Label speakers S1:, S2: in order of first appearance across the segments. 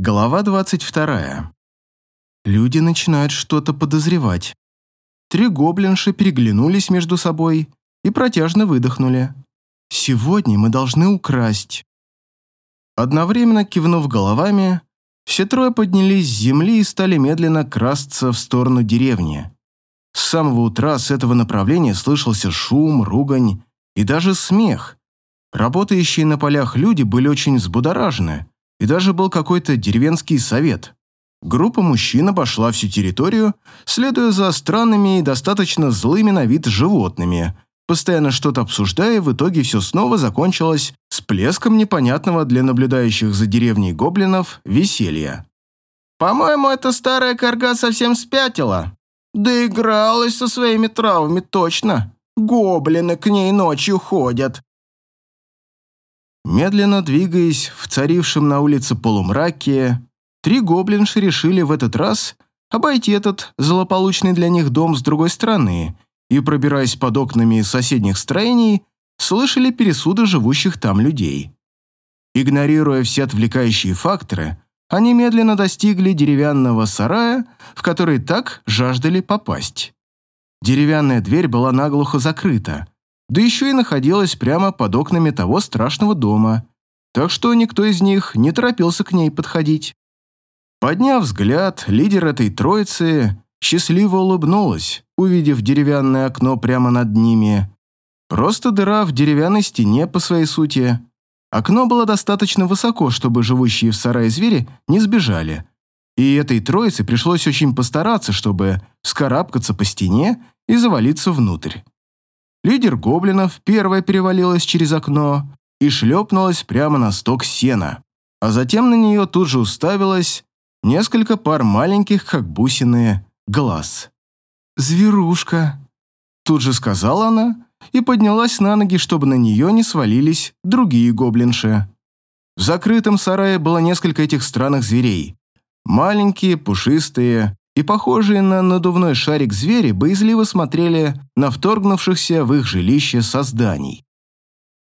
S1: Глава 22. Люди начинают что-то подозревать. Три гоблинши переглянулись между собой и протяжно выдохнули. «Сегодня мы должны украсть». Одновременно кивнув головами, все трое поднялись с земли и стали медленно красться в сторону деревни. С самого утра с этого направления слышался шум, ругань и даже смех. Работающие на полях люди были очень взбудоражены – и даже был какой-то деревенский совет. Группа мужчин обошла всю территорию, следуя за странными и достаточно злыми на вид животными, постоянно что-то обсуждая, в итоге все снова закончилось с плеском непонятного для наблюдающих за деревней гоблинов веселья.
S2: «По-моему, эта старая корга совсем спятила. Доигралась со своими травами точно. Гоблины к ней ночью ходят.
S1: Медленно двигаясь в царившем на улице полумраке, три гоблинши решили в этот раз обойти этот злополучный для них дом с другой стороны и, пробираясь под окнами соседних строений, слышали пересуды живущих там людей. Игнорируя все отвлекающие факторы, они медленно достигли деревянного сарая, в который так жаждали попасть. Деревянная дверь была наглухо закрыта, да еще и находилась прямо под окнами того страшного дома, так что никто из них не торопился к ней подходить. Подняв взгляд, лидер этой троицы счастливо улыбнулась, увидев деревянное окно прямо над ними. Просто дыра в деревянной стене по своей сути. Окно было достаточно высоко, чтобы живущие в сарае звери не сбежали. И этой троице пришлось очень постараться, чтобы скарабкаться по стене и завалиться внутрь. Лидер гоблинов первая перевалилась через окно и шлепнулась прямо на сток сена, а затем на нее тут же уставилось несколько пар маленьких, как бусины, глаз. «Зверушка!» Тут же сказала она и поднялась на ноги, чтобы на нее не свалились другие гоблинши. В закрытом сарае было несколько этих странных зверей. Маленькие, пушистые, и похожие на надувной шарик звери боязливо смотрели на вторгнувшихся в их жилище созданий.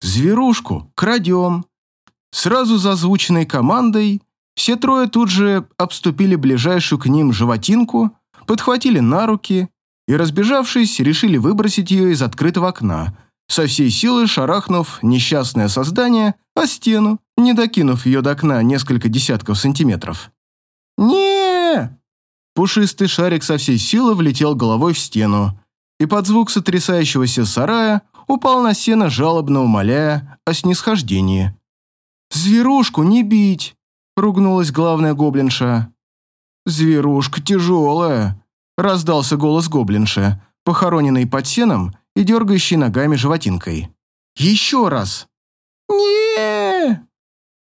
S1: «Зверушку крадем!» Сразу за озвученной командой все трое тут же обступили ближайшую к ним животинку, подхватили на руки и, разбежавшись, решили выбросить ее из открытого окна, со всей силы шарахнув несчастное создание о стену, не докинув ее до окна несколько десятков сантиметров.
S2: не
S1: Пушистый шарик со всей силы влетел головой в стену и под звук сотрясающегося сарая упал на сено, жалобно умоляя о снисхождении. «Зверушку не бить!» — ругнулась главная гоблинша. «Зверушка тяжелая!» — раздался голос гоблинши, похороненный под сеном и дергающий ногами животинкой. «Еще раз!»
S2: не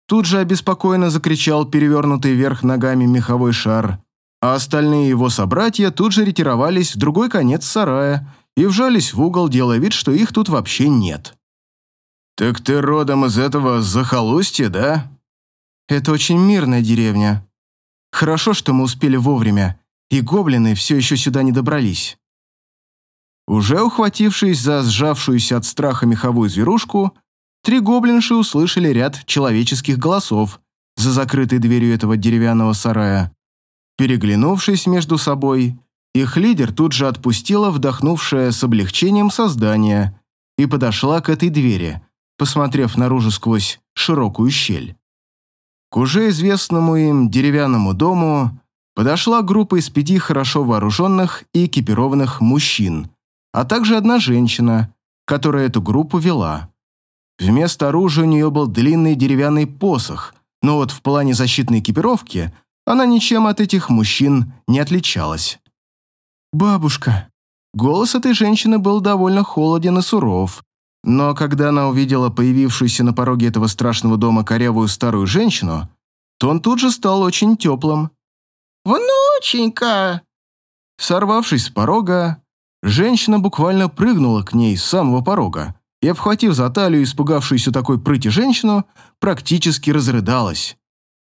S1: Тут же обеспокоенно закричал перевернутый вверх ногами меховой шар а остальные его собратья тут же ретировались в другой конец сарая и вжались в угол, делая вид, что их тут вообще нет. «Так ты родом из этого захолустья, да?» «Это очень мирная деревня. Хорошо, что мы успели вовремя, и гоблины все еще сюда не добрались». Уже ухватившись за сжавшуюся от страха меховую зверушку, три гоблинши услышали ряд человеческих голосов за закрытой дверью этого деревянного сарая. Переглянувшись между собой, их лидер тут же отпустила вдохнувшее с облегчением создание и подошла к этой двери, посмотрев наружу сквозь широкую щель. К уже известному им деревянному дому подошла группа из пяти хорошо вооруженных и экипированных мужчин, а также одна женщина, которая эту группу вела. Вместо оружия у нее был длинный деревянный посох, но вот в плане защитной экипировки – она ничем от этих мужчин не отличалась. «Бабушка». Голос этой женщины был довольно холоден и суров, но когда она увидела появившуюся на пороге этого страшного дома корявую старую женщину, то он тут же стал очень теплым.
S2: «Внученька!»
S1: Сорвавшись с порога, женщина буквально прыгнула к ней с самого порога и, обхватив за талию испугавшуюся такой прыти женщину, практически разрыдалась.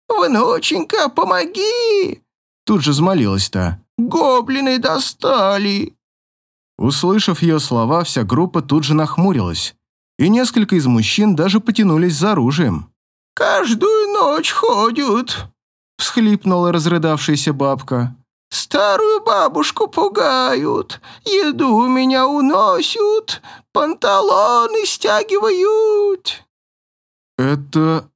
S2: «Внученька, помоги!»
S1: Тут же взмолилась та.
S2: «Гоблины достали!»
S1: Услышав ее слова, вся группа тут же нахмурилась, и несколько из мужчин даже потянулись за оружием.
S2: «Каждую ночь ходят!»
S1: — всхлипнула разрыдавшаяся бабка.
S2: «Старую бабушку пугают, еду меня уносят, панталоны стягивают».
S1: «Это...»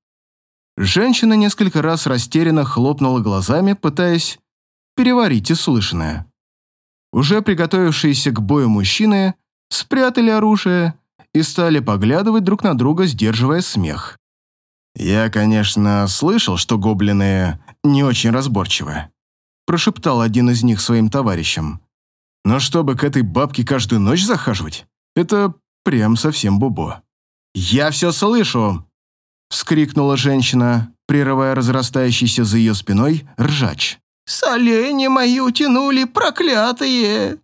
S1: Женщина несколько раз растерянно хлопнула глазами, пытаясь переварить услышанное. Уже приготовившиеся к бою мужчины спрятали оружие и стали поглядывать друг на друга, сдерживая смех. «Я, конечно, слышал, что гоблины не очень разборчивы», прошептал один из них своим товарищам. «Но чтобы к этой бабке каждую ночь захаживать, это прям совсем бубо». «Я все слышу!» Вскрикнула женщина, прерывая разрастающийся за ее спиной ржач.
S2: «Солени мои утянули, проклятые!»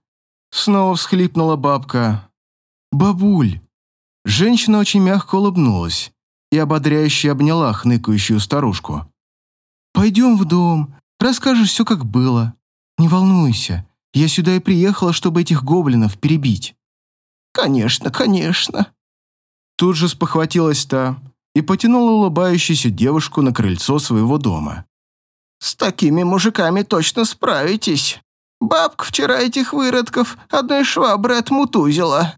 S1: Снова всхлипнула бабка. «Бабуль!» Женщина очень мягко улыбнулась и ободряюще обняла хныкающую старушку. «Пойдем в дом, расскажешь все, как было. Не волнуйся, я сюда и приехала, чтобы этих гоблинов перебить».
S2: «Конечно, конечно».
S1: Тут же спохватилась та и потянула улыбающуюся девушку на крыльцо своего дома.
S2: «С такими мужиками точно справитесь. Бабка вчера этих выродков одной швабры отмутузила».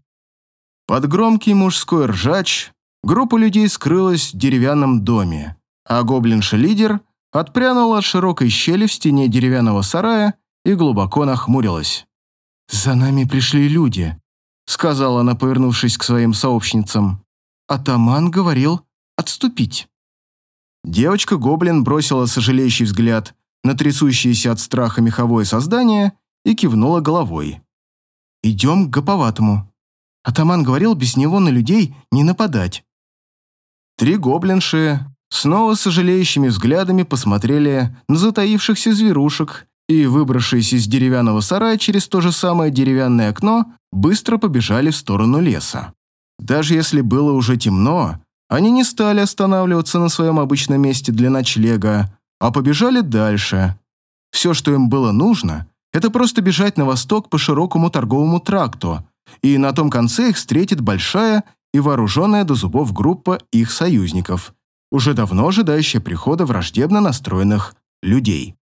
S1: Под громкий мужской ржач группа людей скрылась в деревянном доме, а гоблинша-лидер отпрянула от широкой щели в стене деревянного сарая и глубоко нахмурилась. «За нами пришли люди», — сказала она, повернувшись к своим сообщницам. «Атаман говорил отступить». Девочка-гоблин бросила сожалеющий взгляд на трясущееся от страха меховое создание и кивнула головой. «Идем к гоповатому. Атаман говорил без него на людей не нападать». Три гоблинши снова сожалеющими взглядами посмотрели на затаившихся зверушек и, выбравшись из деревянного сарая через то же самое деревянное окно, быстро побежали в сторону леса. Даже если было уже темно, они не стали останавливаться на своем обычном месте для ночлега, а побежали дальше. Все, что им было нужно, это просто бежать на восток по широкому торговому тракту, и на том конце их встретит большая и вооруженная до зубов группа их союзников, уже давно ожидающая прихода враждебно настроенных людей.